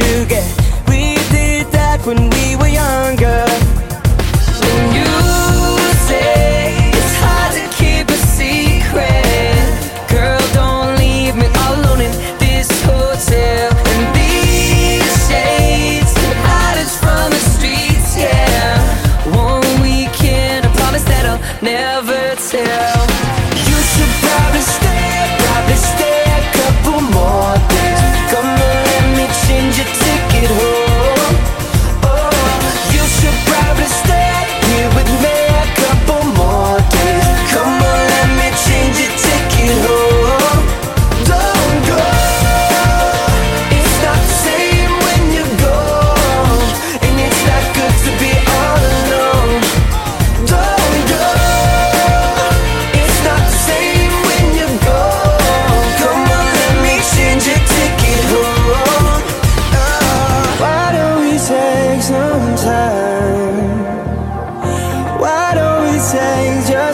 get yeah